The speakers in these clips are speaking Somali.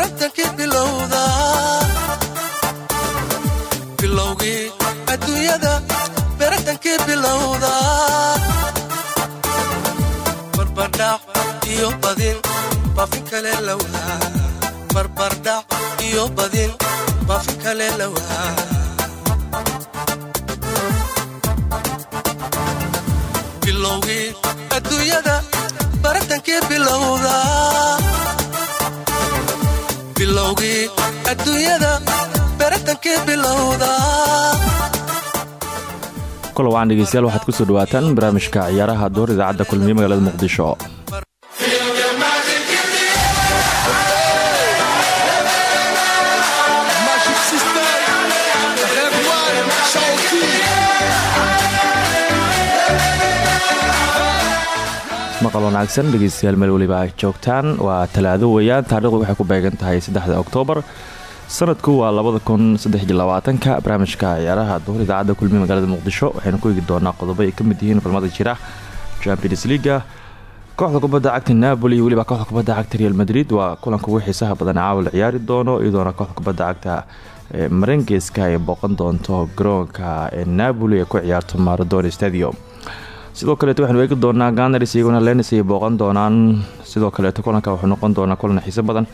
baratankii bilowda bilowgii adduunyada baratankii bilowda barbardhac iyo badin baafin kale lawaa barbardhac iyo badin baafin kale lawaa bilowgii adduunyada baratankii bilowda bilowgii adduunyada baratankii bilowda kula waan dhegeystayaal waxaad ku soo dhawaataan barnaamijka ciyaaraha door idaacadda kulmiye magaalada muqdisho maqal wanaagsan dhegeystayaal meel weliba ay joogtaan. Waa talaado weeyaan taarikhdu waxay ku beegan tahay saddexda oktoobar. Sanadku waa labada kun barnaamijka ciyaaraha duhur idaacadda kulmiye magaalada muqdisho waxaynu ku eegi doonaa qodobo ka mid yihiin falmada jira. Champions leaga kooxda kubadda cagta napoli iyo weliba kooxda kubadda cagta real madrid waa kulanka ugu xiisaha badan caawa la ciyaari doono iyadoona kooxda kubadda cagta marengeska ay booqan doonto garoonka napoli ee ku ciyaarto maradona stadium sidoo kaleeto waxaanu eegi doonaa ganars iyaguna lenis ay booqan doonaan. Sidoo kaleeto kulanka wuxuu noqon doonaa kulan xiiso badan.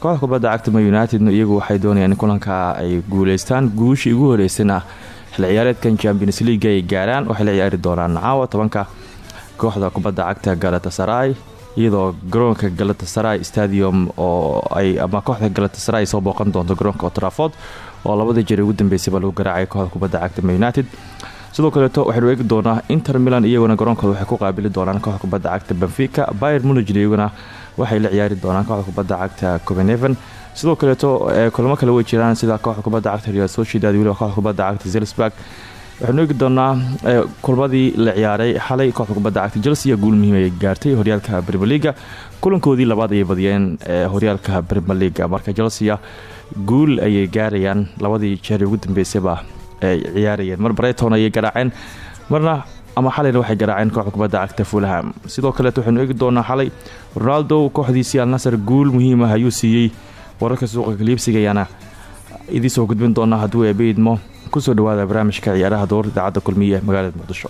Kooxda kubadda cagta ma united iyagu waxay doonayaan kulanka ay guuleystaan. Guushii ugu horeysana xil ciyaareedkan champions league ay gaaraan. Waxay la ciyaari doonaan caawa tobanka kooxda kubadda cagta galatasaray iyadoo garoonka galatasaray stadium oo ay ama kooxda galatasaray soo booqan doonto garoonka otraford oo labadii jeer ugu dambeysayba lagu garaacay kooxda kubadda cagta ma united sidoo kaleeto waxaynu eegi doonaa inter milan iyaguna garoonkooda waxay ku qaabili doonaan kooxda cagta benfica. Bayer munign iyaguna waxay la ciyaari doonaan kooxda cagta copenhaven sidoo kaleeto kulamo kale way jiraan sida kooxda cagta real sociedad weliba kooxda cagta zelsburg waxaynu eegi doonaa kulmadii la ciyaaray xalay kooxda cagta chelsea guul muhiim ay gaartay horyaalka bremeliga kulankoodii labaad ayay badiyeen horyaalka bremeliga marka chelsea guul ayay gaarayaan labadii jeer ugu dambeysayba ay ciyaarayeen. Mar breyton ayay garaaceen marna ama xalayna waxay garaaceen kooxda kubadda cagta fulham. Sidoo kaleet waxaynu eegi doonaa xalay ronaldo kooxdiisii alnasar guul muhiim ah ayuu siiyey wararka suuqa kaliibsiga ayaana idii soo gudbin doonaa hadduu eebaidmo ku soo dhawaada barnaamijka ciyaaraha door idaacadda kulmiye magaalada muqdisho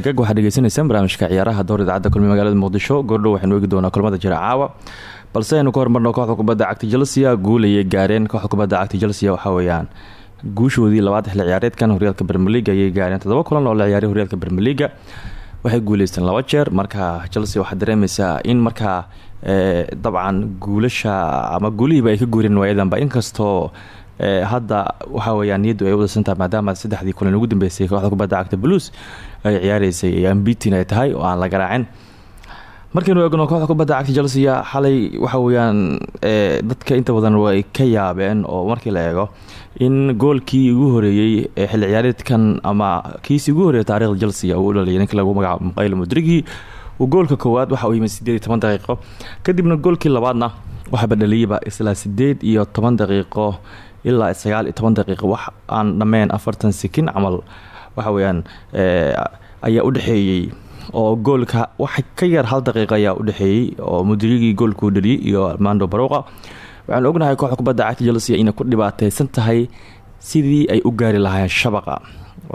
hagaag waxaad dhegeysanaysaan barnaamijka ciyaaraha door idaacadda kulmiye magaalada muqdisho. Goordhow waxaynu eegi doonaa kulmada jira balse aynu ka hormarno kooxda kubadda cagta chelsea guul ayay gaareen. Kooxda kubadda cagta chelsea waxaa weeyaan guushoodii labaad xilli ciyaareedkan horyaalka bermeliga ayay gaareen toddoba kulan oo la ciyaaray horyaalka bermeliga waxay guuleysteen laba jeer. Marka chelsea waxaad dareemaysaa in markaa dabcan guulasha ama guulihiiba ay ka guureen waayadanba inkastoo hadda waxaa weyaan niyaddu ay wadasantaha maadaama saddexdii kulan ugu dambeysay kooxda kubadda cagta blues ay ciyaareysay ambitin ay tahay oo aan la garaacin. Markaynu eegno kooxda kubadda cagta chelsea xalay waxa weyaan dadka inta badan way ka yaabeen oo markii la eego in goolkii ugu horeeyey ee xilli ciyaareedkan ama kiisii ugu horeeyay taarikhda chelsea uu u dhaliyay lagu magacaabo muqayl mudrigi goolka koowaad waxa uu yimid sideed iyo toban daqiiqo. Kadibna goolkii labaadna waxaaba dhaliyaba isla sideed iyo toban daqiiqo ilaa sagaal iyo wax aan dhammeyn afartan sikin camal waxa weyaan ayaa u dhexeeyey oo goolka wax ka yar hal daqiiqa ayaa u dhexeeyey oo mudrigii goolkuu dhaliyay iyo armando baroqa waxaan ognahay kooxda kubadda cagta chelsea inay ku dhibaateysan tahay sidii ay u gaari lahaayeen shabaqa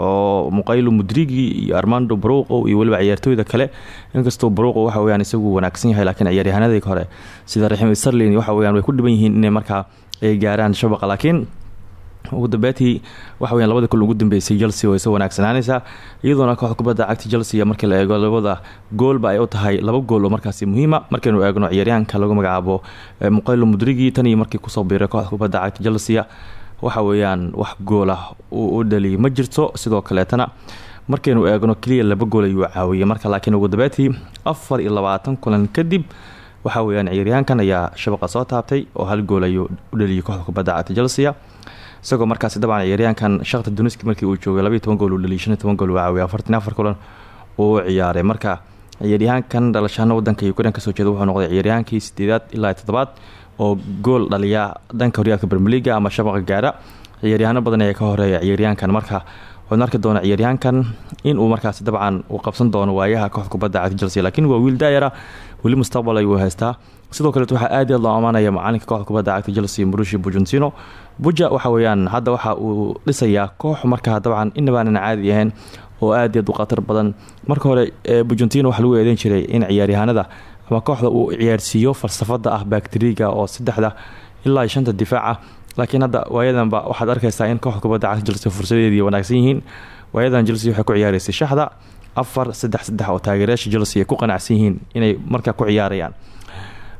oo muqaylo mudrigi iyo armando baruqo iyo weliba ciyaartooyda kale inkastoo baruqo waxa weyaan isagu wanaagsan yahay laakiin ciyaaryahanadii hore sida raxim sarlin waxa weyaan way ku dhiban yihiin inay markaa ay gaaraan shabaqa laakiin ugu dambeetii waxa weyan labada kul ugu dambeysay chelsea way soo wanaagsanaanaysaa iyadoona kooxda kubadda cagta chelsea markii la eego labada goolba ay u tahay laba gool oo markaasi muhiima. Markaynu eegno ciyaaryahanka lagu magacaabo muqaylo mudrigi tan iyo markii ku soo biiray kooxda kubadda chelsea waxa weeyaan wax goolah uu u dhaliyay ma jirto. Sidoo kaleetana markaynu eegno keliya laba gool ayuu caawiyey marka laakiin ugu dambeetii afar iyo labaatan kulan kadib waxa weyaan ciyaaryahankan ayaa shabaqa soo taabtay oo hal gool ayuu u dhaliyay kooxda kubadda cagta chelsea. Isagoo markaasi dabcan ciyaaryahankan shakta duniski markii uu joogay labaiy toban gool uu dhaliyay shan toban gool uu caawiyay afartan afar kulan uu ciyaaray. Marka ciyaaryahankan dhalashaana wadanka ukrain ka soo jeeda wuxuu noqday ciyaaryahankii sideedaad ilaa toddobaad oo gool dhaliya dhanka horyaalka bermeliga ama shabaqa gaara. Ciyaaryahaano badan ayaa ka horreeya ciyaaryahankan. Marka waxaanu arki doona ciyaaryahankan inuu markaasi dabcan uu qabsan doono waayaha kooxda kubadda cagta chelsea laakiin waa wiil daayara weli mustaqbal ayuu haystaa. Sidoo kaleet waxaa aad aad loo amaanaya macalinka kooxda kubadda cagta chelsea marushi bujuntino. Buja waxa weyaan hadda waxa uu dhisayaa koox markaa dabcan inabaanan caadi ahayn oo aad aad u badan. Marka hore bujuntino waxaa lagu eedeyn jiray in ciyaaryahaanada ama kooxda uu ciyaarsiiyo falsafada ah bakteriga oo saddexda ilaa shanta difaaca. Laakiin hadda waayadanba waxaad arkaysaa in kooxda kubadda cagta chelsea fursadeedii wanaagsan yihiin. Waayadan chelsea waxay ku ciyaaraysay shaxda afar saddex saddex oo taageerayaasha chelsea ay ku qanacsan yihiin inay markaa ku ciyaarayaan.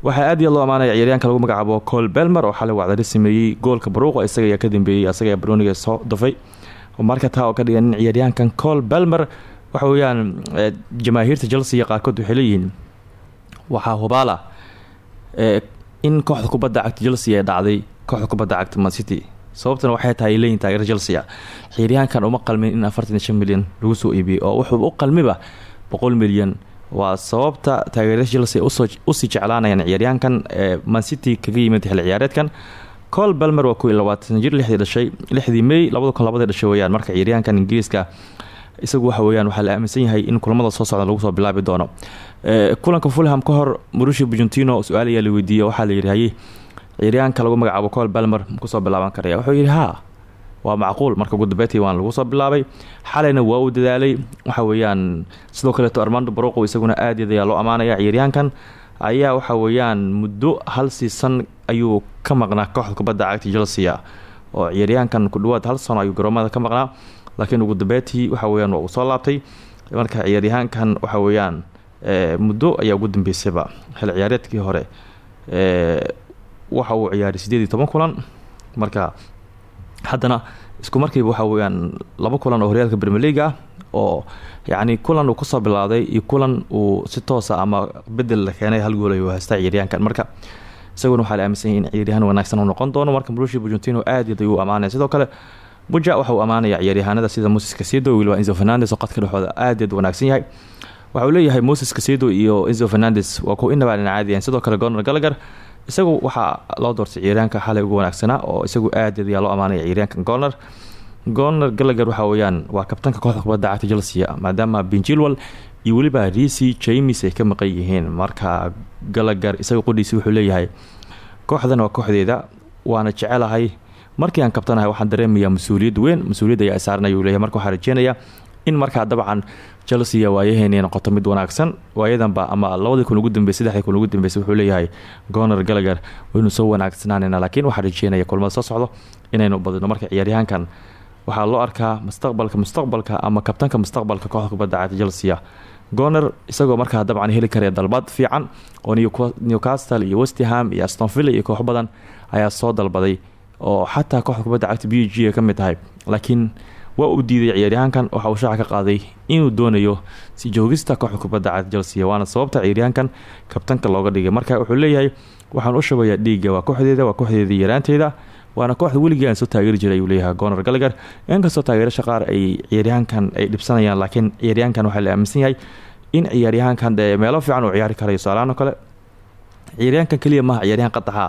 Waxaa aad iyo loo amaanaya ciyaaryaanka lagu magacaabo col belmer oo xalay wacdari sameeyey goolka baruuqa isaga ayaa ka dambeeyey asaga broniga soo dafay. Marka taa oo ka dhigan in ciyaaryahankan col waxa weeyaan jamaahiirta chelsea qaarkood waxay leeyihiin waxaa hubaala in kooxda kubadda cagta chelsea ee dhacday kooxda kubadda cagta mancity sababtana waxay tahay leeyihiin taageera chelsea ciyaaryahankan uma qalmin in afartan shan milyan lagu soo iibiyey oo wuxuu u qalmiba boqol milyan. Waa sababta taageerada chelsea u sii jeclaanayaan ciyaaryahankan ee mancity kaga yimid xilli ciyaareedkan. Col belmer waa kuwi labaatan jir lixdii dhashay lixdii may labada kun labadii dhashay weyaan marka ciyaaryahankan ingiriiska isagu waxa weyaan waxaa la aaminsan yahay in kulamada soo socda lagu soo bilaabi doono. Kulanka fulham ka hor marushi bujuntino su'aal ayaa la weydiiyey waxaa la yidhi ciyaaryahanka lagu magacaabo col belmer ku soo bilaaban karaya. Wuxuu yidhi haa waa macquul. Marka ugu dambeetii waan lagu soo bilaabay xalayna waa uu dadaalay. Waxa weeyaan sidoo kaleeto armando baroqo isaguna aad ayaa loo ammaanaya ciyaaryahankan ayaa waxa weeyaan muddo hal siisan ayuu ka maqnaa kooxda kubadda cagta chelsea oo ciyaaryahankan ku dhawaad hal sano ayuu garoomada ka maqnaa. Laakiin ugu dambeetii waxa weyaan waa soo laabtay. Marka ciyaaryahankan waxa weeyaan muddo ayaa ugu dambeysayba xil ciyaareedkii hore waxa uu ciyaaray sideed iyo toban kulan. Marka haddana isku markiiba waxa weyaan laba kulan oo horyaalka brmeliga ah oo yacni kulan uu ku soo bilaaday iyo kulan uu si toosa ama bedel la keenay hal gool ayuu haystaa ciyaaryahankan. Marka isaguna waxaa la aaminsan yahy in ciyaaryahan wanaagsan uu noqon doono marka marushi bujuntino aad aad ayuu amaanaya sidoo kale buja waxa uu amaanaya ciyaaryahaanada sida moses kasedo wiliba enzo fernandes oo qadka dhexooda aad aad wanaagsan yahay. Waxa uu leeyahay moses kasedo iyo enzo fernandes waa kuwa inabaan caadiyahan sidoo kale gornor galagar isagu waxaa loo doortay ciyaaryahanka xalay ugu wanaagsanaa oo isagu aad ayaa loo amaanaya ciyaaryahanka gorner gorner galagar waxa weyaan waa kabtanka kooxda kubadda cagta chelsea maadaama benjilwal iyo weliba risi james ay ka maqan yihiin. Marka galagar isaga qudhiisi wuxuu leeyahay kooxdan waa kooxdeeda waana jecelahay. Markii aan kabtanahay waxaan dareemayaa mas'uuliyad weyn. Mas'uuliyad ayaa saaran ayuu leeyahay. Marka waxaa in markaa dabcan chelsea waayaheena noqoto mid wanaagsan. Waayadanba ama labadii kun ugu dambeysay saddexdii kun ugu dambeysay wuxuu leeyahay goner galagar waynu soo wanaagsananayna laakiin waxaa rajeynaya kulmada soo socdo inaynu badino marka ciyaaryahankan waxaa loo arkaa mustaqbalka mustaqbalka ama kabtanka mustaqbalka kooxda kubadda cagta chelsea goner isagoo markaa dabcan heli karaya dalbad fiican oo newcastle iyo westham iyo astonville iyo koox badan ayaa soo dalbaday oo xataa kooxda kubadda cagta b ka mid tahay. Laakiin waa uu diiday ciyaaryahankan waxa uu shaaca ka qaaday inuu doonayo si joogista kooxda kubadda cagta chelsea. Waana sababta ciyaaryahankan kabtanka looga dhigay. Marka wuxuu leeyahay waxaan u shabayaa dhiiga waa kooxdeeda waa kooxdeedii yaraanteeda waana kooxda weligii soo taageeri jiray ayuu leeyahay goner galagar inkastoo taageerasha qaar ay ciyaaryahankan ay dhibsanayaan laakiin ciyaaryahankan waxaa la aaminsan yahay in ciyaaryahankan dee meelo fiican uu ciyaari karayo. Soalaan oo kale ciyaaryahankan keliya maaha ciyaaryahan qadaxa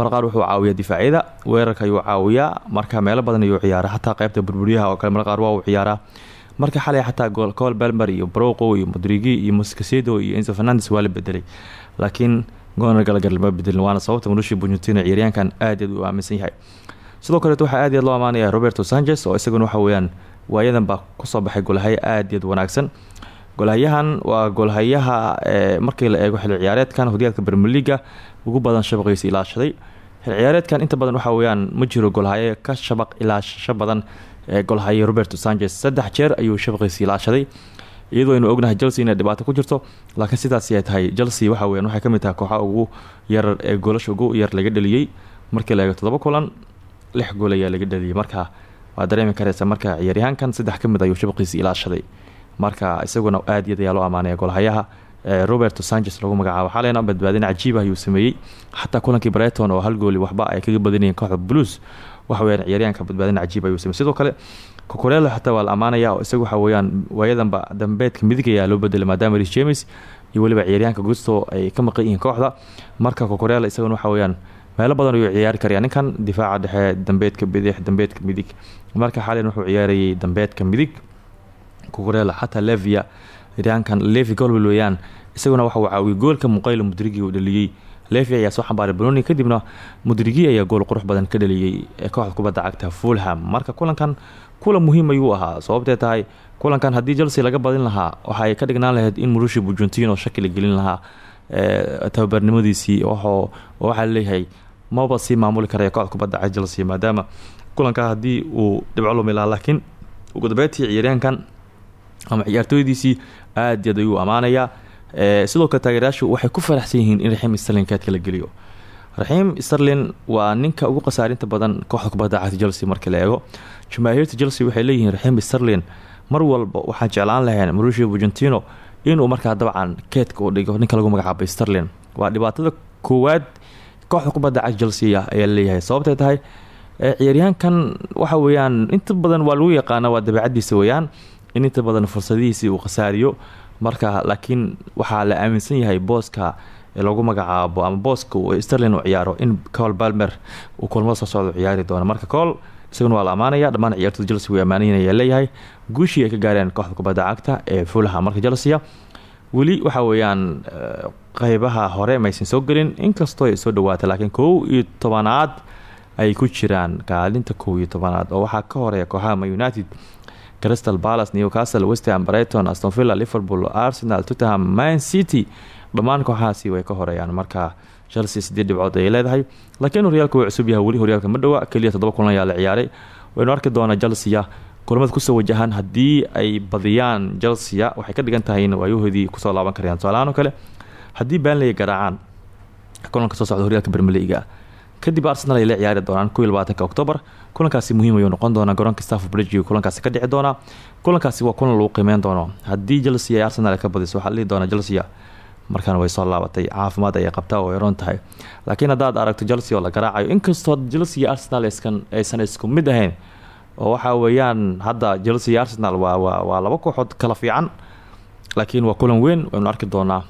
mar qaar wuxuu caawiyaa difaacyada weerarka ayuu caawiyaa marka meelo badan ayuu ciyaara. Xataa qeybta burburyaha oo kale mar waa uu ciyaaraa. Marka xalay xataa col belmer iyo broqo iyo modrigi iyo moscasedo iyo enzo fernandes waa la bedelay laakiin goner galagar lama bedelin waana sababta marushi buntino ciyaaryahankan aad aad aaminsan yahay. Sidoo kaleet waxaa aad aad loo amaanaya roberto sanchez oo isaguna waxa weyaan waayadan baa ku soo baxay golhayo aad aad wanaagsan. Golhayahan waa golhayaha markii la eego xilli ciyaareedkan horyaalka bermeliga ugu badan shabaqaysa ilaashaday ciyaareedkan inta badan waxa weyaan ma jiro golhaye ka shabaq ilaashasho badan ee golhaye roberto sanchez. Saddex jeer ayuu shabaqaysa ilaashaday iyadoo aynu ognahay chelsea inay dhibaato ku jirto laakiin sidaasi ay tahay chelsea waxa weyan waxay ka mid tahay kooxa ugu yar ee goolasha ugu yar laga dhaliyey markii la eego kulan lix gool ayaa laga dhaliyay. Marka waa dareemi kareysa marka ciyaaryahaankan saddex ka mid ayuu shabqiisi ilaashaday. Marka isaguna aad iyad ayaa loo amaanaya golhayaha roberto sanchez lagu magacaabo. Xaleyna badbaadin cajiiba ayuu sameeyey. Xataa kulankii breton oo hal gooli waxba ay kaga badanayeen kooxda blues. Waxaweyaan ciyaaryahanka badbaadin cajiib ayuu samey sidoo kale kokorelo xataa waa la amaanaya oo isaga waxaweyaan waayadanba dambeedka midig ayaa loo bedelay maadaama ris james iyo weliba ciyaaryahanka gusto ay ka maqan kooxda. Marka kokorelo isaguna waxaweyaan meelo badan ayuu ciyaari karaya ninkan difaaca dhexe dambeedka bidix dambeedka midig. Marka xalen wuxuu ciyaarayay dambeedka midig. Kokorelo xataa levia ciyaaryahankan levi golwel weyaan isaguna waxa uu caawiyey goolka muqaylo mudrigi uu dhaliyey. Levi ayaa soo xambaaray baloni kadibna mudrigi ayaa gool qurux badan ka dhaliyey kooxda kubadda cagta fulham. Marka kulankan kulan muhiim ayuu ahaa sababtee tahay kulankan haddii chelsea laga badin lahaa waxaay ka dhignaan lahayd in murushi bujuntino shaki la gelin lahaa tababarnimadiisii waxaa la leeyahay maba sii maamuli karaya kooxda kubadda cagta chelsea maadaama kulankaa haddii uu dhibco lumi laakiin ugu dambeyntii ciyaaryahankan ama ciyaartooydiisii aad yaad ayuu ammaanayaa sidoo kale taageerayaashu waxay ku faraxsan in raxiim sterlin kaadka la geliyo. Raxiim sterlin waa ninka ugu khasaarinta badan kooxda kubadda cagta chelsea marka la eego. Jamaahiirta chelsea waxay leeyihiin raxiim sterlin mar walba waxaan jeclaan lahayn marushio bujentino inuu markaa dabcan keedka u dhigo ninka lagu magacaabay sterlin waa dhibaatada koowaad kooxda kubadda cagta chelsea ayaa leeyahay. Sababtay tahay ciyaaryahankan waxa weeyaan inta badan waa lagu yaqaana waa dabeecadiisa weeyaan in inta badan fursadihiisii uu khasaariyo. Marka laakiin waxaa la aaminsan yahay booska lagu magacaabo ama booska sterlin uu ciyaaro in col balmer uu kulmada soo socdo ciyaari doono. Marka col isaguna waa la ammaanaya dhammaan ciyaartoda chelsea way ammaanaynayaa leeyahay. Guushii ay ka gaareen kooxda kubadda cagta ee fulha marka chelsea weli waxa weeyaan qeybaha hore maysan soo gelin. Inkastoo ay soo dhawaatay laakiin kow iyo tobanaad ay ku jiraan. Kaalinta kow iyo tobanaad oo waxaa ka horreeya kooxaha united crystal palace newcastle westham brighton astonvilla liverpool arsenal tottenham man city. Dhammaan kooxahaasi way ka horeeyaan marka chelsea sideed dhibcood ayay leedahay laakiin horyaalka wuu cusub yahay weli horyaalka ma dhowa keliya toddoba kulan ayaa la ciyaaray. Waynu arki doonaa chelsea kulamada ku soo wajahaan haddii ay badiyaan chelsea waxay ka dhigan tahay in waayahoodii ku soo laaban karayaan. Tusaalahaan kale haddii baanley garaacaan kulanka soo socda horyaalka bermeliga kadib arsenal ay la ciyaari doonaan octoobar kulankaasi muhiim ayuu noqon doonaa garoonka staff bridge kulankaasi ka dhici doonaa kulankaasi waa kulan lagu qiimeyn doono. Haddii chelsea ay arsenal ka badiso waxaa dhihi doonaa chelsea markaan way soo laabatay caafimaad ayay qabtaa oo eroon tahay. Laakiin haddaad aragto chelsea oo la garaacayo inkastoo chelsea iyo arsenal aysan isku mid ahayn oo waxaa weeyaan hadda chelsea iyo arsenal waa laba kooxood kala fiican laakiin waa kulan weyn waynu arki doonaa.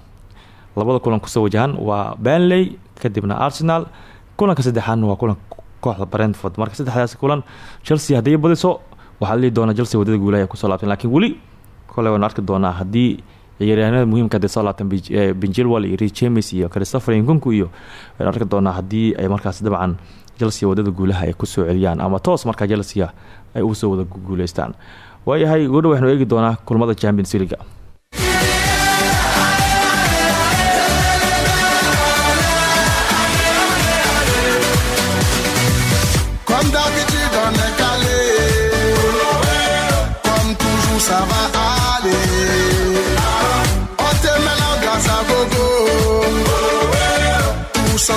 Labada kulan ku soo wajahan waa banley kadibna arsenal kulanka saddexaadna waa kulan kooxda brentford. Marka saddexdaas kulan chelsea haddii badiso waxaa la dhihi doonaa chelsea waddada guulaha ay ku soo laabteen laakiin weli kole waynu arki doonaa haddii ciyaaryahanada muhiimka haddii soo laabtaan benjilwal iyo rich iyo christopher inkunku iyo waynu arki doonaa haddii ay markaas dabcan chelsea waddada guulaha ay ku soo celiyaan ama toos markaa chelsea ay ugu soo wada guuleystaan. Waayahay ugu dhow waxnu eegi doonaa kulmada champions leaga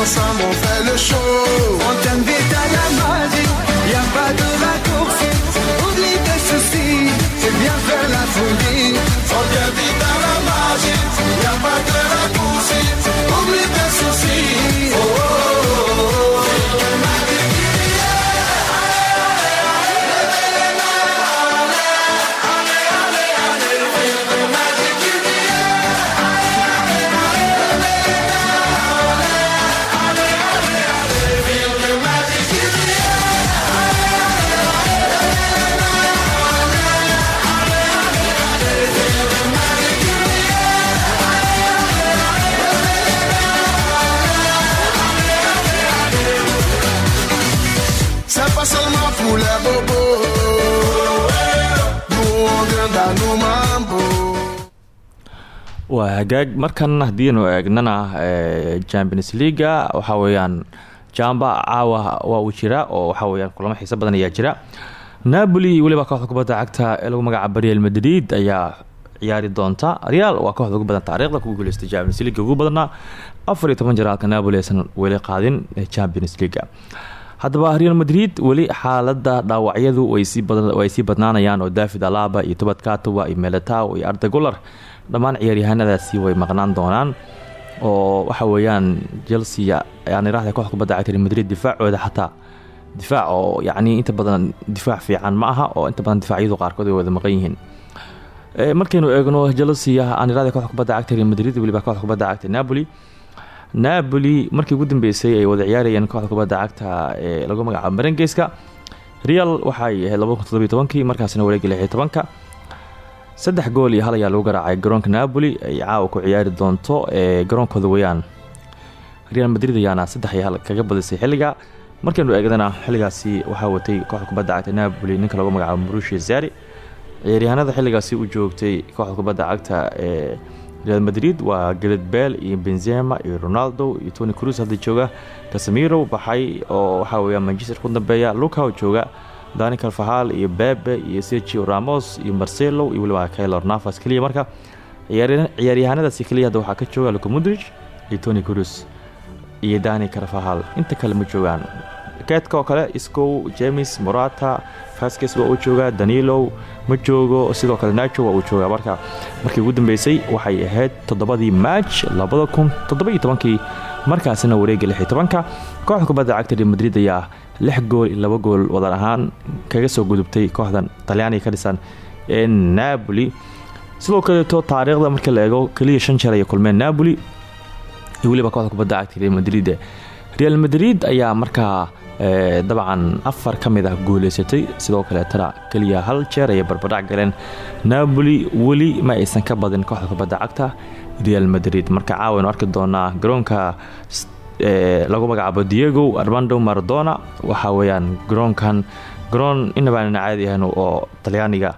ensemble, on fait hagaag markan haddiinu eegnana champions leaga waxaa weeyaan jamba caawa waa uu jira oo waxaa weyaan kulamo xiiso badan ayaa jira. Napoli weliba kooxda kubadda cagta ee lagu magacaabo real madrid ayaa ciyaari doonta. Real waa kooxda ugu badan taariikhda ku guuleystay champions leaga ugu badana afar iyo toban napoli aysan weli qaadin champions leaga haddaba real madrid weli xaalada dhaawacyadu way sii badnaanayaan oo david alaba iyo tobad katuba iyo meletaw iyo arda gular dhammaan ciyaaryahaanadaasi way maqnaan doonaan oo waxa weeyaan chelsea aan iraahda kooxda kubadda cagta madrid difaacooda xataa. Difaac oo yacni inta badan difaac fiican ma aha oo inta badan difaacyadu qaarkood way wada maqan yihiin. Markaynu eegno chelsea aan iraahda kooxda kubadda cagta real madrid weliba kooxda kubadda cagta napoli. Napoli markii ugu dambeysay ay wada ciyaarayeen kooxda kubadda cagta ee lagu magacaabo marengeyska real waxay ahayd markaasna wareegii lix tobanka saddex gool iyo hal ayaa lagu garaacay garoonka napoli ay caawa ku ciyaari doonto ee garoonkooda weyaan real madrid ayaana saddex iyo hal kaga badisay xilliga. Markaynu eegdana xilligaasi waxaa watay kooxda kubadda cagta napoli ninka lagu magacaabo marushi zari ciyaaryahanada xilligaasi u joogtay kooxda kubadda cagta ee real madrid waa galed bel iyo benzema iyo ronaldo iyo tony cruz hadda jooga. Casemiro baxay oo waxaa weya manchester ku dambeeya luca jooga dani carfahal iyo bebe iyo sergio ramos iyo marcelo iyo weliba kaylor navas. Keliya marka ciyaaryahanadaasi keliya hadda waxaa ka jooga luka mudrij iyo tony cruz iyo dani carfahal inta kale ma joogaan keedka oo kale iscow james morata faskes waa uu joogaa danilo ma joogo sidoo kale nacho waa uu joogaa marka markii ugu dambeysay waxay ahayd toddobadii maaj labada kun markaasina wareegga lix iyo kooxda kubadda cagta real madrid ayaa lix gool iyo laba gool wadan ahaan kaga soo gudubtay kooxdan talyaaniga ka dhisan ee napoli. Sidoo kaleeto taariikhda markii la eego keliya shan jeer ayay kulmeen napoli. Iyo weliba kooxda kubadda cagta real madrid. Real madrid ayaa markaa dabcan afar ka mid ah guuleysatay sidoo kaleetana keliya hal jeer ayay barbadhac galeen. Napoli weli ma aysan ka badin kooxda kubadda cagta real madrid. Marka caawaynu arki doonaa garoonka lagu magacaabo diego armando maradona waxaa weyaan garoonkan garoon inabaanana caadi ahan oo talyaaniga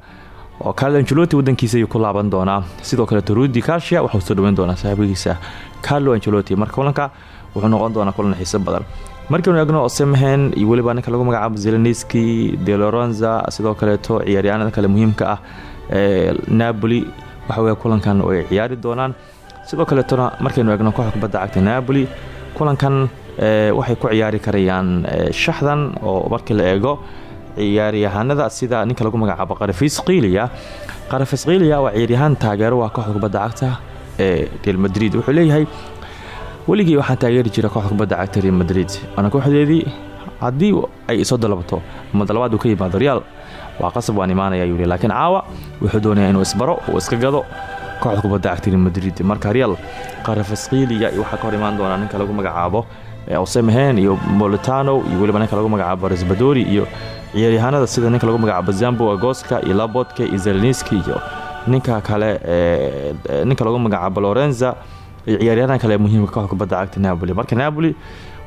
oo carlo angeloti wadankiisa ku laaban doonaa sidoo kaleeto rudi kasia waxauu soo dhaweyn doonaa saaxiibadiisa carlo angeloti marka kulanka wuxuu noqon doonaa kulan xiiso badan markaynu eegno osemhen iyo weliba ninka lagu magacaabo zeleniski deloronza sidoo kaleeto ciyaaryahanada kale muhiimka ah ee napoli waxawey kulankan ay ciyaari doonaan. Sidoo kaleetona markaynu eegno kooxda kubadda cagta napoli kulankan waxay ku ciyaari karayaan shaxdan oo markii la eego ciyaaryahanada sida ninka lagu magacaabo qarafis kiiliya qarafis kiiliya waa ciyaaryahaan taageero waa kooxda kubadda cagta ee real madrid. Wuxuu leeyahay weligii waxaan taageeri jira kooxda kubadda cagta real madrid. Waana kooxdeedii haddii ay isoo dalabato ama uu ka yimaado real? Waa qasab waan imaanaya yuli laakiin caawa wuxuu doonaya inuu isbaro uu iska gado kooxda kubadda cagta real madrid. Marka real qarafasqiiliya waxaa ka hor imaan doonaa ninka lagu magacaabo osemhen iyo molitano iyo weliba ninka lagu magacaabo resbadori iyo ciyaaryahanada sida ninka lagu magacaabo zambo agoska iyo labodka iyo zeleniski iyo ninka kale ninka lagu magacaabo lorenza iyo ciyaaryahanada kale muhiimka kooxda kubadda cagta napoli. Marka napoli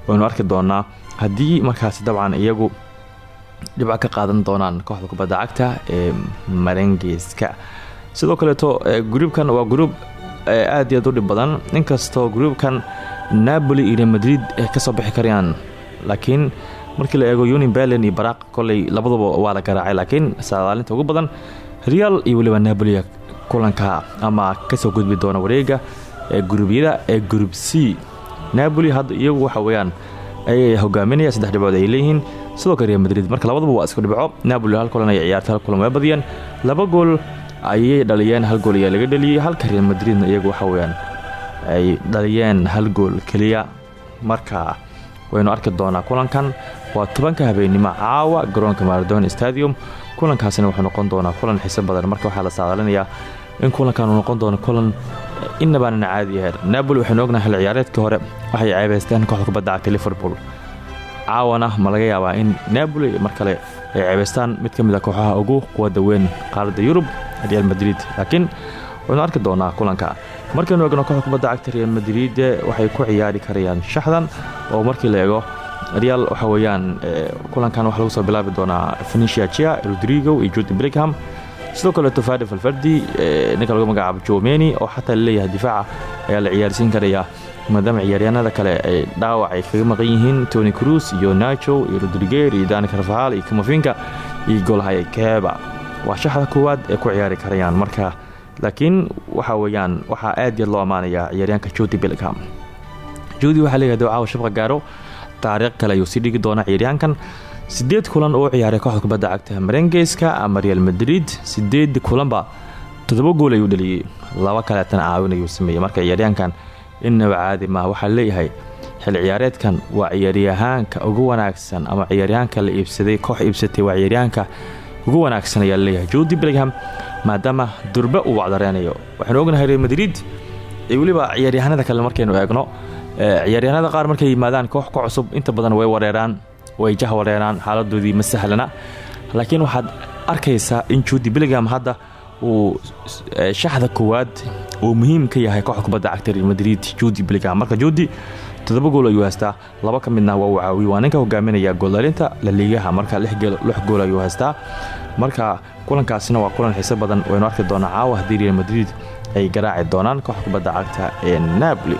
waynu arki doonaa haddii markaasi dabcan iyagu dhibco ka qaadan doonaan kooxda kubadda cagta ee marengeska sidoo kaleeto gruubkan waa gruub aad iyo aad badan. Inkastoo gruubkan napoli iyo madrid ka soo bixi karayaan laakiin markii la eego unin berlin iyo baraq koley labaduba waa la garaacay. Laakiin saadaalinta ugu badan real iyo weliba kulanka ama ka soo gudbi doona wareega ee guruubyada ee gruub c. Napoli hadda iyagu waxa weeyaan ayay hogaaminaya saddex dhibcood ay leeyihiin. Sidoo kale real madrid marka labaduba waa isku dhibco. Napoli hal kulan ay ciyaartay hal kulan waa badiyeen laba gool ayay dhaliyeen hal gool ayaa laga dhaliyey halka real madridna iyagu waxa weyaan ay dhaliyeen hal gool keliya. Marka waynu arki doonaa kulankan. Waa tobanka habeennimo caawa garoonka maradona stadium. Kulankaasina wuxuu noqon doonaa kulan xiso badan. Marka waxaa la saadaalinayaa in kulankan uu noqon doono kulan inabaanan caadi ahayn napoli waxaynu ognahay xil ciyaareedkii hore. Waxay ceebaysteen kooxda kubadda cagta liverpool. Caawana ma laga yaabaa in napoli mar kale ay ceebaystaan mid ka mid a kooxaha ugu quwadda weyn qaaradda yurub real madrid. Laakiin waynu arki doonaa kulanka. Markaynu eegno kooxda kubadda cagta real madrid waxay ku ciyaari karayaan shaxdan oo markii la eego real waxa weeyaan kulankan waxaa lagu soo bilaabi doonaa fenicia chia rodrigo iyo jordan blickham sidoo kaleeto fadi falfardi ninka lagu magacaabo jomeni oo xataa la leeyahay difaaca ayaa la ciyaarsiin karaya. Maadaama ciyaaryahanada kale ay dhaawac ay kaga maqan yihiin tony cruz iyo nacho iyo rodriger iyo dani carfahal iyo kamafinka iyo golhaya keba. Waa shaxda koowaad ay ku ciyaari karayaan marka. Laakiin waxa weeyaan waxaa aad yaad loo ammaanayaa ciyaaryahanka jodi bilgham jodi waxaa leeyahay dawcaawa shabqa gaaro. Taariikh kale ayuu sii dhigi doonaa ciyaaryahankan sideed kulan oo u ciyaaray kooxda kubadda cagta marengeyska ama real madrid sideed kulanba toddoba gool ayuu dhaliyey laba kaleetana caawin ayuu sameeyey marka ciyaaryahankan innaba caadi maaha waxaa leeyahay xil ciyaareedkan waa ciyaaryahaanka ugu wanaagsan ama ciyaaryahaanka la iibsaday koox iibsatay waa ciyaaryahanka ugu wanaagsan ayaa la leeyahay jodi billingham maadaama durbe uu wacdareynayo waxaynu ognahay real madrid iyo weliba ciyaaryahanada kale markaynu eegno ciyaaryahanada qaar markay yimaadaan koox ka cusub inta badan way wareeraan jah wareeraan xaaladoodii ma sahlana. Laakiin waxaad arkaysaa in jodi billingham hadda uu shaxda koowaad uu muhiim ka yahay kooxda kubadda cagta real madrid jodi billingham marka jodi toddoba gool ayuu haystaa laba ka midna waa uu waa ninka hogaaminaya gooldhalinta laliigaha marka lix gool ayuu haystaa. Marka kulankaasina waa kulan xiise badan waynu arki doonaa caawa haddii real madrid ay garaaci doonaan kooxda cagta ee napoli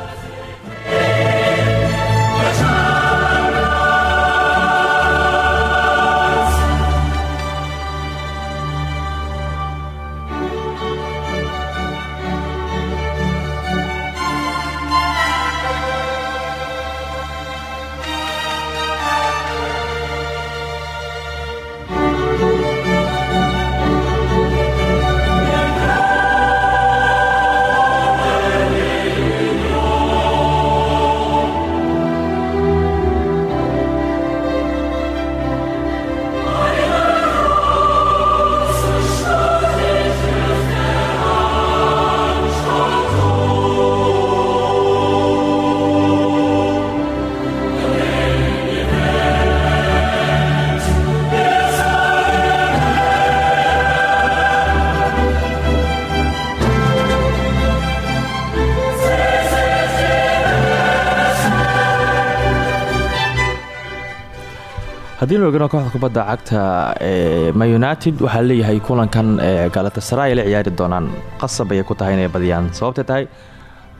haddii nu egno kooxda kubadda cagta ee ma united waxaa leeyahay kulankan galatasaray la ciyaari doonaan. Qasab ayay ku tahay inay badiyaan. Sababtay tahay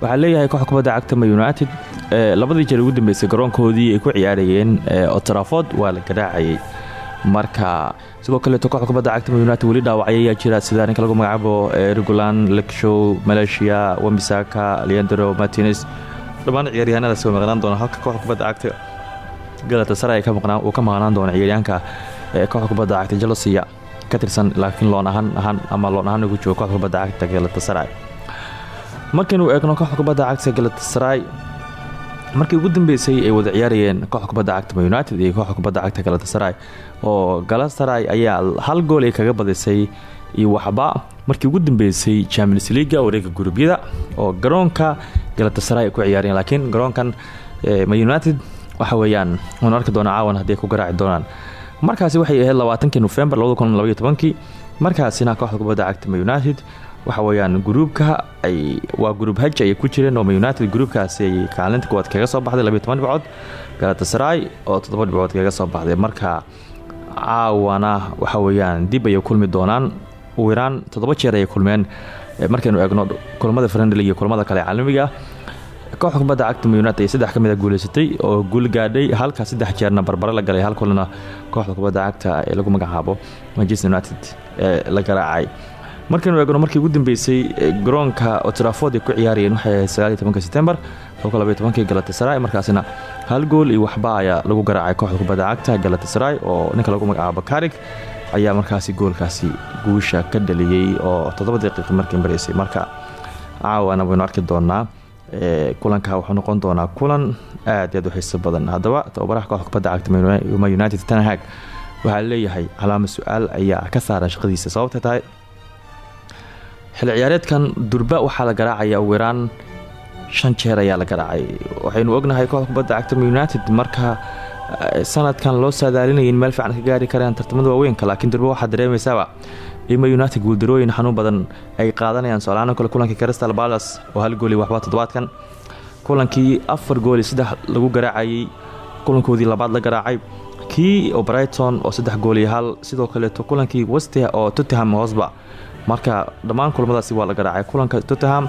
waxaa leeyahay kooxda kubadda cagta ma united labadii jeer ugu dambeysay garoonkoodii ay ku ciyaarayeen otraford waa la garaacayay. Marka sidoo kaleeto kooxda kubadda cagta ma united weli dhaawacay ayaa jira sida ninka lagu magacaabo regulan lekshow malaysia wambisaka leandro martines dhammaan ciyaaryahanadaas way maqnaan doona halka kooxda kubadda cagta galatasaray uu ka maqnaan doono ciyaaryahanka kooxda kubadda cagta chelsea ka tirsan laakiin loon ahaan ahaan ama loon ahaan ugu joogo kooxda kubadda cagta galatasaray markaynu eegno kooxda kubadda cagta galatasaray markii ugu dambeysay ay wada ciyaarayeen kooxda kubadda cagta united iyo kooxda kubadda cagta galatasaray oo galatasaray ayaa hal gool ay kaga badisay iyo waxba markii ugu dambeysay champions leaga wareega gurubyada oo garoonka galatasaray ay ku ciyaareen. Laakiin garoonkan ma united waxa weeyaan waanu arki doona caawan haddii ku garaaci doonaan. Markaasi waxay ahayd labaatankii nofembar kii markaasina kooxda kubadda cagta ma united waxa weeyaan gruubka ay waa gruub haj ayay ku jireen oo ma united gruubkaasi ay kaalinta koowaad kaga soo baxday labiyo toban dhibcood galatasaray oo toddoba dhibcood kaga soo baxday. Marka caawana waxa weeyaan dib ayay kulmi doonaan. Ugu yaraan toddoba jeer ayay kulmeen. Markaynu eegno kulamada friendly iyo kulamada kale caalamiga kooxda kubadda cagta united saddex ka mid a guuleysatay oo guul gaadhay halka saddex jeerna barbare la galay hal kulana kooxda cagta ee lagu magacaabo manchester united ee la garaacay. Markaynu eegno markii ugu dambeysay garoonka otraford ay ku ciyaarayeen waxay ahayd sagaaliyo tobanka setembar tobankii galatasaray markaasina hal gool iyo waxba ayaa lagu garaacay. Kooxda kubadda cagta galatasaray oo ninka lagu magacaabo karig ayaa markaasi goolkaasi guusha ka dhaliyey oo toddoba daqiiqi markii maraysay marka caawana waynu arki doonaa kulanka wuxuu noqon doonaa kulan aad aad u xiiso badan. Haddaba tababaraha kooxda kubadda cagta ma united tanhag waxaa leeyahay calaama su'aal ayaa ka saaran shaqadiisa. Sababta tahay? Xil ciyaareedkan durba waxaa la garaacaya ugu yaraan shan jeer ayaa la garaacay. Waxaynu ognahay kooxda kubadda cagta united marka sanadkan loo saadaalinayin meel fiican ka gaari kareen tartamada waaweynka laakiin durba waxaa dareemaysaaba ima united guuldarooyin xanuun badan ay qaadanayaan soolaano kale. Kulankii crystal balas oo hal gooli waxba toddobaadkan. Kulankii afar gooli saddex lagu garaacayay kulankoodii labaad la garaacay. Kii oo brighton oo saddex gooli hal sidoo kaleeto kulankii weste oo tottenham hoosba. Marka dhammaan kulamadaasi waa la garaacay. Kulanka tottenham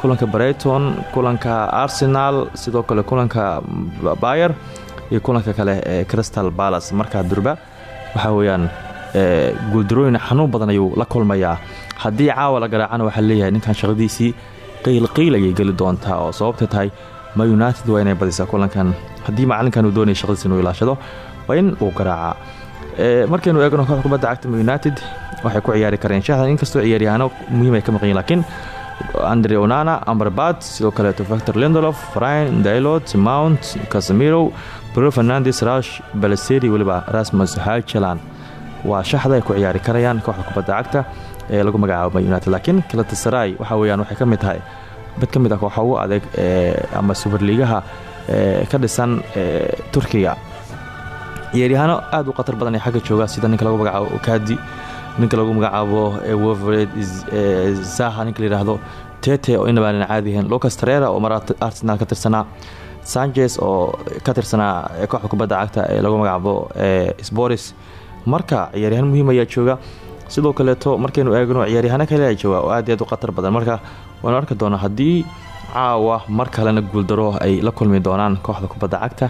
kulanka brighton kulanka arsenal sidoo kale kulanka bayer iyo kulanka kale ee crystal balas marka durba waxaa weyaan guuldarooyin xanuun badan ayuu la kulmayaa. Haddii caawa la garaacana waxaa leeyahay ninkan shaqadiisii qiil qiil ayay geli doontaa oo sababta tahay ma united waa inay badisaa kulankan. Haddii macalinkan uu doonaya shaqadiisa inuu ilaashado waa in uu garaacaa. Ee, markaynu eegno kooxda kubadda cagta Man united waxay ku ciyaari kareen shaxdan inkastoo ciyaaryahaano muhiim ay ka maqan yihiin laakiin andre onana amberbat sidoo kaleeto factor lindolof ryan dailot mount casemiro bro fernandes rush balaseri weliba rasmus hacheland waa shaxda ay ku ciyaari karayaan kooxda kubadda cagta ee lagu magacaabo Man united. Laakiin galatasaray waxa weeyaan waxay ka mid tahay mid ka mid ah kooxa ugu adeeg ee ama superliigaha ee ka dhisan ee turkiga. Ciyaaryahaano aad u khatar badan ee xagga jooga sida ninka lagu magacaabo okadi ninka lagu magacaabo wolvered zaha ninka la yidhaahdo tete oo inabaanan caadi ahayn. Lucas tarera oo mar arsenal ka tirsanaa. Sanchez oo ka tirsanaa kooxda kubadda cagta ee lagu magacaabo sporis marka ciyaaryahaan muhiim ayaa jooga. Sidoo kaleeto markaynu eegno ciyaaryahaano kale ayaa jooga oo aad aad u khatar badan. Marka waanu arki doonaa haddii caawa mar kalena guuldaro ay la kulmi doonaan kooxda kubadda cagta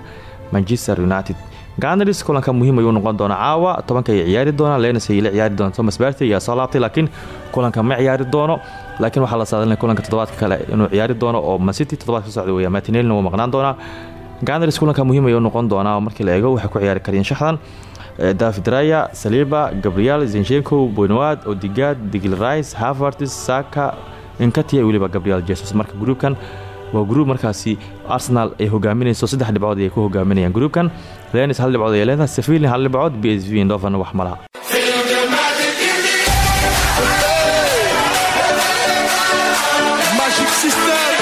manchester united. Ganars kulanka muhiim ayuu noqon doonaa. Caawa tobanka ay ciyaari doonaan lenas ay la ciyaari doona thomas barty ayaa soo laakiin kulanka ma ciyaari doono. Laakiin waxaa la saadalina kulanka toddobaadka kale inuu ciyaari doono oo mancity toddobaadka ka socda weya martinelina wuu maqnaan doonaa. Ganars kulanka muhiim ayuu noqon doonaa. Markii la eego waxay ku ciyaari kareen shaxdan david raya saliba gabriel zinchenko boinwad odigad digil rice havertis saka inkatia weliba gabriel jesus. Marka gruubkan waa gruub markaasi arsenal ay hogaaminayso. Saddex dhibcood ayay ku hogaaminayaan gruubkan lenis hal dhibcood ay leedahay sevillin hal dhibcood b s v indhovan wax malaha Magic System,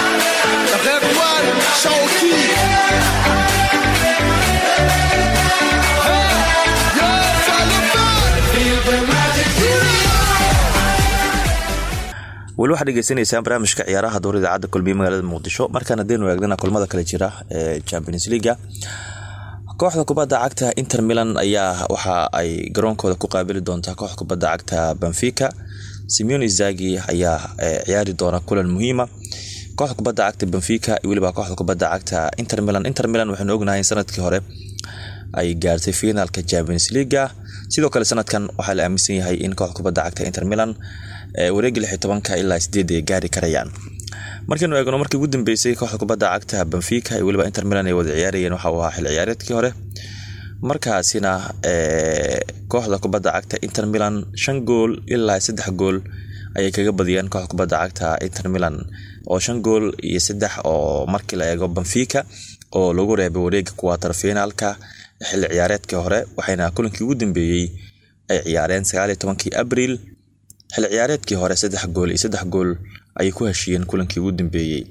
weli waxaad dhegeysanaysaan barnaamijka ciyaaraha dowr idaacadda kulmiye magaalada muqdisho. Markaan haddaynu eegnana kulmada kale jira ee champions leaga kooxda kubadda cagta inter milan ayaa waxa ay garoonkooda ku qaabili doontaa kooxda kubadda cagta benfica. Simeon izagi ayaa ciyaari doona kulan muhiima. Kooxda kubadda cagta benfica weliba kooxda kubadda cagta inter milan. Inter milan waxaynu ognahay in sannadkii hore ay gaartay finaalka champions leaga sidoo kale sanadkan waxaa la aaminsan yahay in kooxda kubadda cagta inter milan wareegi lix iyo tobanka ilaa sideed ay gaari karayaan. Markaynu eegno markii ugu dambeysay kooxda kubadda cagta benfica iyo weliba inter milan ay wada ciyaarayeen waxa uu ahaa xil ciyaareedkii hore. Markaasina kooxda kubadda cagta inter milan shan gool ilaa saddex gool ayay kaga badiyeen kooxda kubadda cagta inter milan oo shan gool iyo saddex oo markii la eego benfica oo lagu reebay wareega kuwaatar finaalka xilli ciyaareedkii hore waxayna kulankii ugu dambeeyey ay ciyaareen sagaaliyo tobankii abriil xilli ciyaareedkii hore saddex gool iyo saddex gool ayay ku heshiiyeen kulankii ugu dambeeyey.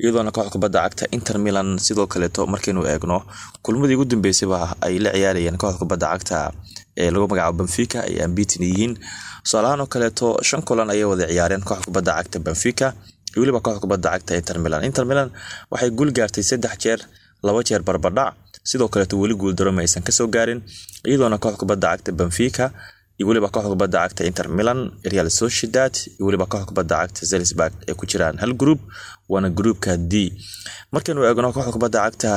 Iyadoona kooxda kubadda cagta inter milan sidoo kaleeto markaynu eegno kulmadii ugu dambeysayba ay la ciyaarayeen kooxda kubadda cagta ee lagu magacaabo benfica ay ambitin yihiin. Tusaalahaan oo kaleeto shan kulan ayay wada ciyaareen kooxda kubadda cagta benfica. Iyo weliba kooxda kubadda cagta inter milan. Inter milan waxay guul gaartay saddex jeer laba jeer barbadhac sidoo kaleeto weli guuldaro ma aysan ka soo gaarin. Iyadoona kooxda kubadda cagta benfica iyo weliba kooxda kubadda cagta inter milan real sociedad iyo weliba kooxda kubadda cagta zelisburg ay ku jiraan hal group waana groupka d markaynu eegno kooxda kubadda cagta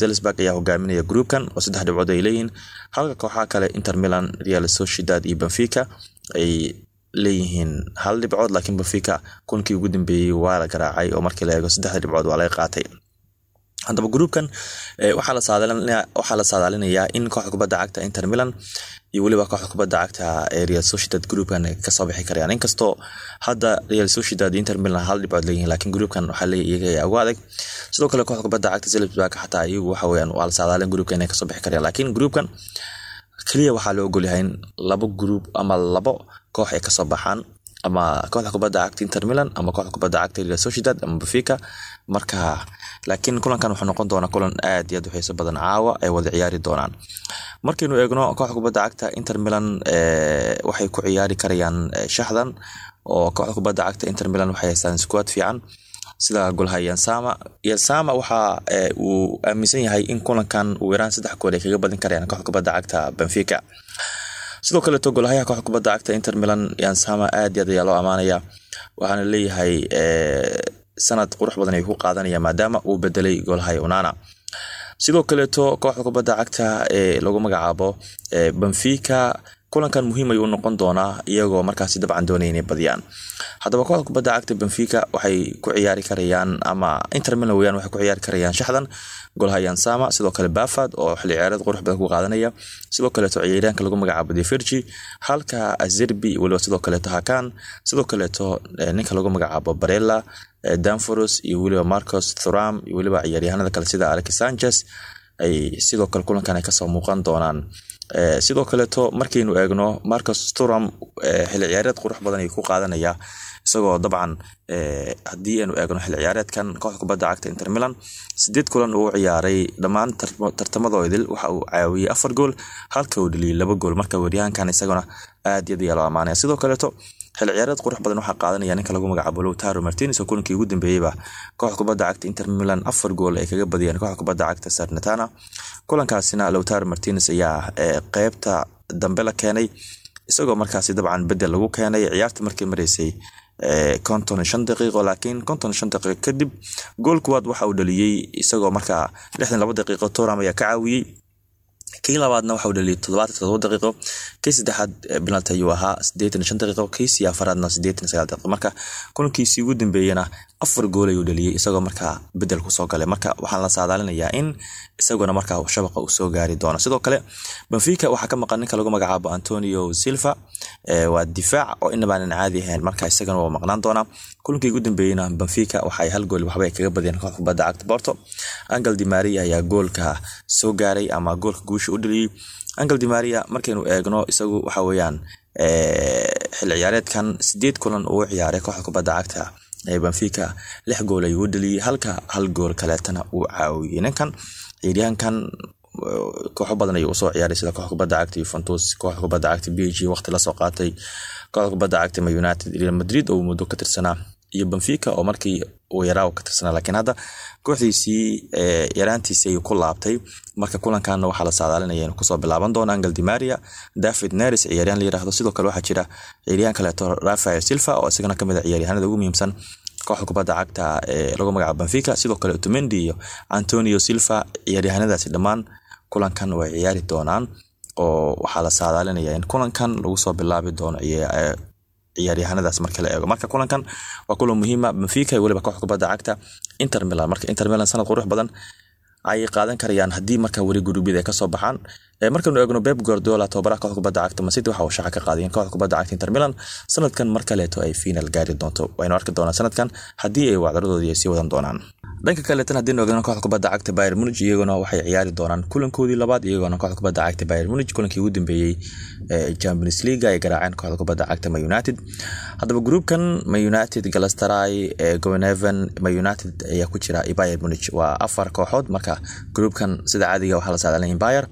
zelisburg ayaa hogaaminaya groupkan oo saddex dhibcood ay leeyihiin halka kooxaha kale inter milan real sociedad iyo benfica ay leeyihiin hal dhibcood laakiin benfica kunkii ugu dambeeyey waa la garaacay oo markii la eego saddexda dhibcood waa laga qaatay haddaba groupkan waxaa la saadaalinayaa in kooxda kubadda cagta inter milan iyo weliba kooxda kubadda cagta ee real sociedad groupkan ka soo bixi karayaan inkastoo hadda real sociedad iyo inter milan hal dhibcood leeyihiin laakiin groupkan waxaa leeyahy iyaga ugu adag. Sidoo kale kooxda kubadda cagta zelzburg xataa iyagu waxa weeyaan waa la saadaalin groupka inay ka soo bixi karayaan laakiin groupkan keliya waxaa loo ogolyahay in labo group ama labo koox ay ka soo baxaan ama kooxda kubadda cagta inter milan ama kooxda kubadda cagta sociedad ama benfica marka laakiin kulankan wuxuu noqon doonaa kulan aad iyo aad u xiiso badan caawa ay wada ciyaari doonaan markaynu eegno kooxda kubadda cagta inter milan waxay ku ciyaari karayaan shaxdan oo kooxda kubadda cagta inter milan waxay haystaan squad fiican sida golha yansama yansama waxa uu aaminsan yahay in kulankan uu yaraan saddex gool ay kaga badin karayaan kooxda kubadda cagta benfica sidoo kaleeto golhayaha kooxda kubadda cagta inter milan yansama aad aad ayaa loo amaanaya waxaana leeyahay sanad qurux badan ay ku qaadanaya maadaama uu bedelay golhay onana. Sidoo kaleeto kooxda kubadda cagta ee lagu magacaabo benfica kulankan muhiim ayuu noqon doonaa iyagoo markaasi dabcan doonaya inay badiyaan. Haddaba kooxda kubadda cagta benfica waxay ku ciyaari karayaan ama inter milan weyaan waxay ku ciyaari karayaan shaxdan golhayan sama sidoo kale bafad oo xilli ciyaareed qurux badan ku qaadanaya. Sidoo kaleeto ciyaaryaanka lagu magacaabo defergi halka azerbi weliba sidoo kaleeto hakan sidoo kaleeto ninka lagu magacaabo barella danforos iyo weliba marcos thuram iyo weliba ciyaaryahanada kale sida alex sanchez ay sidoo kale kulankan ay ka soo muuqan doonaan sidoo kaleeto markaynu eegno marcos thuram xilli ciyaareed qurux badan ayuu ku qaadanaya isagoo dabcan haddii aynu eegno xilli ciyaareedkan kooxda kubadda cagta inter milan sideed kulan uu ciyaaray dhammaan tartamadoo idil waxa uu caawiyey afar gool halka uu dheliyey laba gool. Marka weeryahankan isaguna aad iyo aad ayaa loo amaanaya. Sidoo kaleeto xilli ciyaareed qurux badan waxaa qaadanaya ninka lagu magacaabo lowtaro martines oo kulankii ugu dambeeyeyba kooxda kubadda cagta inter milan afar gool ay kaga badiyeen. Kooxda kubadda cagta sarnatana kulankaasina lowtaro martines ayaa qeybta dambe la keenay isagoo markaasi dabcan bedel lagu keenay. Ciyaarta markay mareysay konton iyo shan daqiiqo laakiin konton shan daqiiqo kadib gool kuwaad waxa uu dhaliyey isagoo markaa lixdan laba daqiiqo toram ayaa ka caawiyey kii labaadna waxa uu dhaliyay toddobaatan toddoba daqiiqo kii saddexaad penalty ayuu ahaa siddeetan shan daqiiqo kiisii afaraadna siddeetan sagaal daqiiqo marka kulankiisii ugu dambeeyena afar gool ayuu dhaliyey isagoo markaa bedel ku soo galay. Marka waxaan la saadaalinayaa in isaguna markaa shabaqa uu soo gaari doono. Sidoo kale benfica waxaa ka maqan ninka lagu magacaabo antonio silva waa difaac oo inabaanan caadi ahayn. Marka isagana waa maqnaan doonaa. Kulankii ugu dambeeyeyna benfica waxay hal gool waxba kaga badiyeen kooxda kubadda cagta porto. Angel di maria ayaa goolka soo gaaray ama goolka guusha u dhaliyey angel di maria markaynu eegno isagu waxa weeyaan xilli ciyaareedkan sideed kulan uu ciyaaray kooxda kubadda cagta ee benfica lix gool ayuu u dhaliyey halka hal gool kaleetana uu caawiyey ninkan ciyaaryahankan kooxo badan ayuu u soo ciyaaray sida kooxda kubadda cagta yuventus kooxda kubadda cagta b g waqti la soo qaatay. Kooxda kubadda cagta ma united real madrid oo muddo ka tirsanaa. Iyo benfica oo markii yaraa ka tirsanaa laakiin hadda kooxdiisii yaraantiisii ayuu ku laabtay. Marka kulankanna waxaa la saadaalinaya inuu ku soo bilaaban doono angel di maria david neres ciyaaryahan la yiraahdo sidoo kale waxaa jira ciyaaryahan kaleeto rafael silva oo isagana ka mid a ciyaaryahanada ugu muhiimsan kooxda kubadda cagta ee lagu magacaabo benfica. Sidoo kale utumendi iyo antonio silva ciyaaryahanadaasi dhammaan kulankan way ciyaari doonaan oo waxaa la saadaalinaya in kulankan lagu soo bilaabi doono ciyaaryahanadaas marka la eego. Marka kulankan waa kulan muhiima. Benfica weliba kooxda kubadda cagta. Inter milan. Marka inter milan sanad qurux badan ayay qaadan karayaan haddii marka weli gurubyada ay ka soo baxaan. Markaynu eegno beb guardiola tobabaraha kooxda kubadda cagta masiti waxa uu shaaca ka qaadayeen kooxda kubadda cagta inter milan sanadkan mar kaleeto ay final gaari doonto. Waynu arki doonaa sanadkan haddii ay wacdaradoodii ay sii wadan doonaan dhanka kaleetan haddii eegno kooxda kubadda cagta bayern munich iyaguna waxay ciyaari doonaan kulankoodii labaad iyagoona kooxda kubadda cagta bayern munich kulankii ugu dambeeyey champions league ay garaaceen kooxda kubadda cagta ma united. Haddaba gruupkan ma united galastaray goveneven ma united ayaa ku jira bayern munich. Waa afar kooxood marka gruupkan sida caadiga waxaa la saadaalin bayer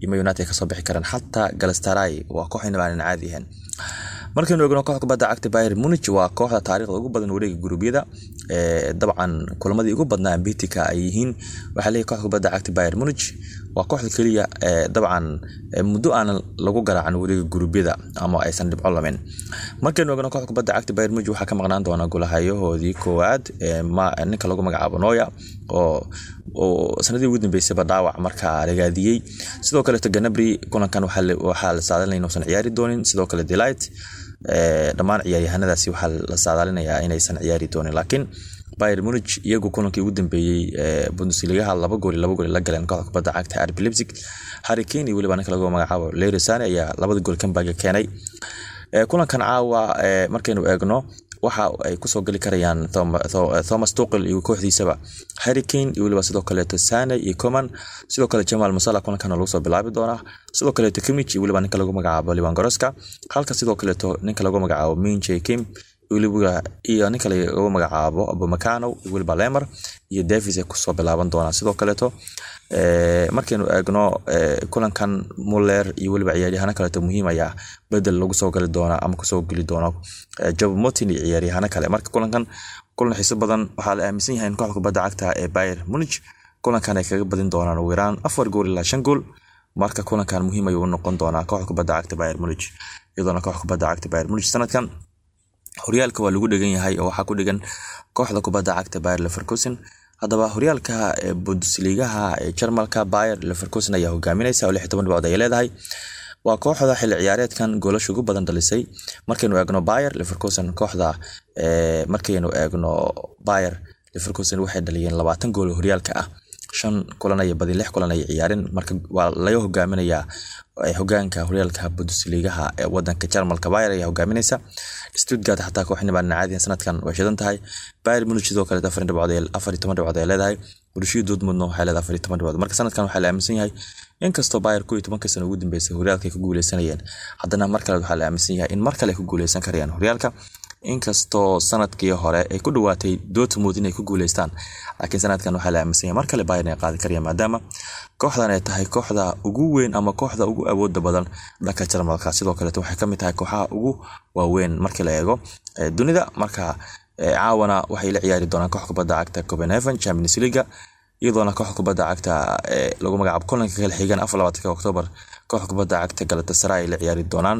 iyo ma united ka soo bixi karaan. Xataa galastaray waa koox inabaanan caadi ahayn markaynu eegno kooxda kubadda cagta bayern munich waa kooxda taariikhda ugu badan wareega guruubyada dabcan kulamadii ugu badnaa ambitika ay yihiin. Waxaa leeyahy kooxda kubadda cagta bayern munich waa kooxda keliya dabcan muddo aanan lagu garaacan wareega guruubyada ama aysan dhibco lamin markaynu eegno kooxda kubadda cagta bayern munich waxaa ka maqnaan doona golahayahoodii koowaad ninka lagu magacaabo noya oo sanadii ugu dambeysayba dhaawac markaa ragaadiyey. Sidoo kaleeto ganabri kulankan waxaa la saadalinaya inuusan ciyaari doonin. Sidoo kale delight dhammaan ciyaaryahanadaasi waxaa la saadaalinayaa inaysan ciyaari doonin laakiin bayern munich iyagu kulankii ugu dambeeyey bundesligaha laba gool laba gool la galeen kooxda kubadda cagta RB Leipzig. Harry Kane iyo weliba ninka lagu magacaabo Leroy Sane ayaa labada gool kambaga keenay. Kulankan caawa markaynu eegno waxa ay ku soo geli karayaan thomas tuqil iyo kooxdiisaba. Harry kane iyo weliba sidoo kaleeto sane iyo coman sidoo kale jamal musala kulankana lagu soo bilaabi doonaa sidoo kaleeto kimich iyo weliba ninka lagu magacaabo livangoroska halka sidoo kaleeto ninka lagu magacaabo minje kim iyo ninka lagu magacaabo abumacano iyo weliba lemer iyo davis ay ku soo bilaaban doonaan. Sidoo kaleeto markaynu eegno kulankan muller iyo weliba ciyaaryahano kaleeto muhiim ayaa bedel lagu soo gali doonaa ama ku soo geli doono job motin iyo ciyaaryahano kale. Marka kulankan kulan xiiso badan waxaa la aaminsan yahay in kooxda kubadda cagta ee bayer munich kulankan ay kaga badin doonaan ugu yaraan afar gool ilaa shan gool. Marka kulankan muhiim ayuu noqon doonaa kooxda kubadda cagta bayer munich iyadoona kooxda kubadda cagta bayer munich. Sanadkan horyaalka waa lagu dhegan yahay oo waxaa ku dhegan kooxda kubadda cagta bayer leverkusen haddaba horyaalka bundesligaha ee jarmalka bayer leverkusen ayaa hogaaminaysa oo lix toban dhibcood ay leedahay. Waa kooxda xilli ciyaareedkan goolasha ugu badan dhalisay markaynu eegno bayer leverkusen kooxda markaynu eegno bayer leverkusen waxay dhaliyeen labaatan gool oo horyaalka ah. Shan kulan iyo badi lix kulan ay ciyaareen marka waa laga hogaaminayaa hogaanka horyaalka bundesligaha ee wadanka jarmalka. Bayer ayaa hogaaminaysa stuttgart xataa kooxnimaan caadiyan sanadkan way shidan tahay. Bayer munich sidoo kale afar dhibcood afar iyo toban dhibcood ay leedahay. Borussia dortmundna waxay leedahay afar iyo toban dhibcood marka sanadkan waxaa la aaminsan yahay inkastoo bayer koo iyo tobanka sano ugu dambeysay horyaalka ay ku guuleysanayeen haddana mar kale waxaa la aaminsan yahay in mar kale ay ku guuleysan karayaan horyaalka inkastoo sannadkii hore ay ku dhawaatay dortmund inay ku guuleystaan laakiin sanadkan waxaa la aaminsan yahay mar kale bayer inay qaadi karayaan maadaama kooxdan ay tahay kooxda ugu weyn ama kooxda ugu awooda badan dhanka jarmalka. Sidoo kaleeto waxay ka mid tahay kooxaha ugu waaweyn markii la eego ee, dunida marka caawana waxay la ciyaari doonaan koox kubadda cagta copenhagen champions league iyadoona koox kubadda cagta lagu magacaabo kulanka kala xigan afar labaatanka oktoobar. Koox kubadda cagta galatasaray ay la ciyaari doonaan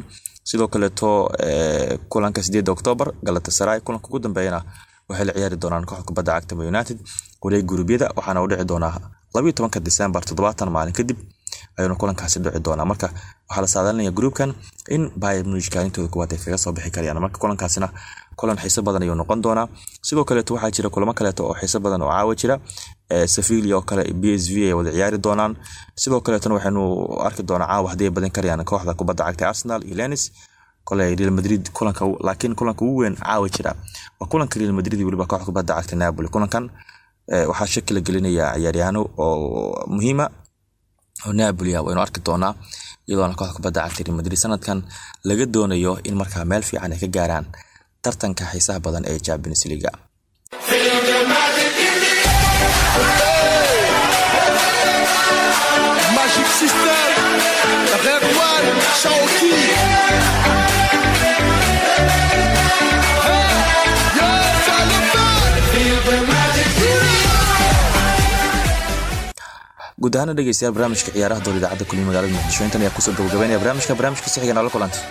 sidoo kaleeto ee, kulanka sideeda oktoobar galatasaray kulanka ugu dambeeyana waxay la ciyaari doonaan koox kubadda cagta united wareeg gurubyada waxaana u dhici doonaa labayo tobanka disembar toddobaatan maalin kadib ayuuna kulankaasi dhici doonaa. Marka waxaa la saadaalinaya gruupkan in kaalintooda kuwaad ay kaga soo bixi karayaan. Marka kulankaasina kulan xiiso badan ayuu noqon doonaa. Sidoo kaleeto waxaa jira kulamo kaleeto oo xiiso badan oo caawa jira ee Sevilla oo kale PSV ay wada ciyaari doonaan. Sidoo kaleetona waxaynu arki doonaa caawa haddii ay badin karayaan kooxda kubadda cagta Arsenal iyo Lens kole Real Madrid kulanka laakiin kulanka ugu weyn caawa jira waa kulanka Real Madrid weliba kooxda kubadda cagta Napoli. Kulankan waxaa shaki la gelinaya ciyaaryahanno oo muhiima Napoli waynu arki doonaa iyadoona kooxda kubadda cagta Real Madrid sanadkan laga doonayo in markaa meel fiican ay ka gaaraan tartanka xiisaha badan ee Champions League guud ahaana dhegeystayaal barnaamijka ciyaaraha dowr idaacadda kulmiye magaalada muqdisho. Intan ayaa ku soo gabagabeynaya barnaamijka barnaamijka sixiga noola kulantay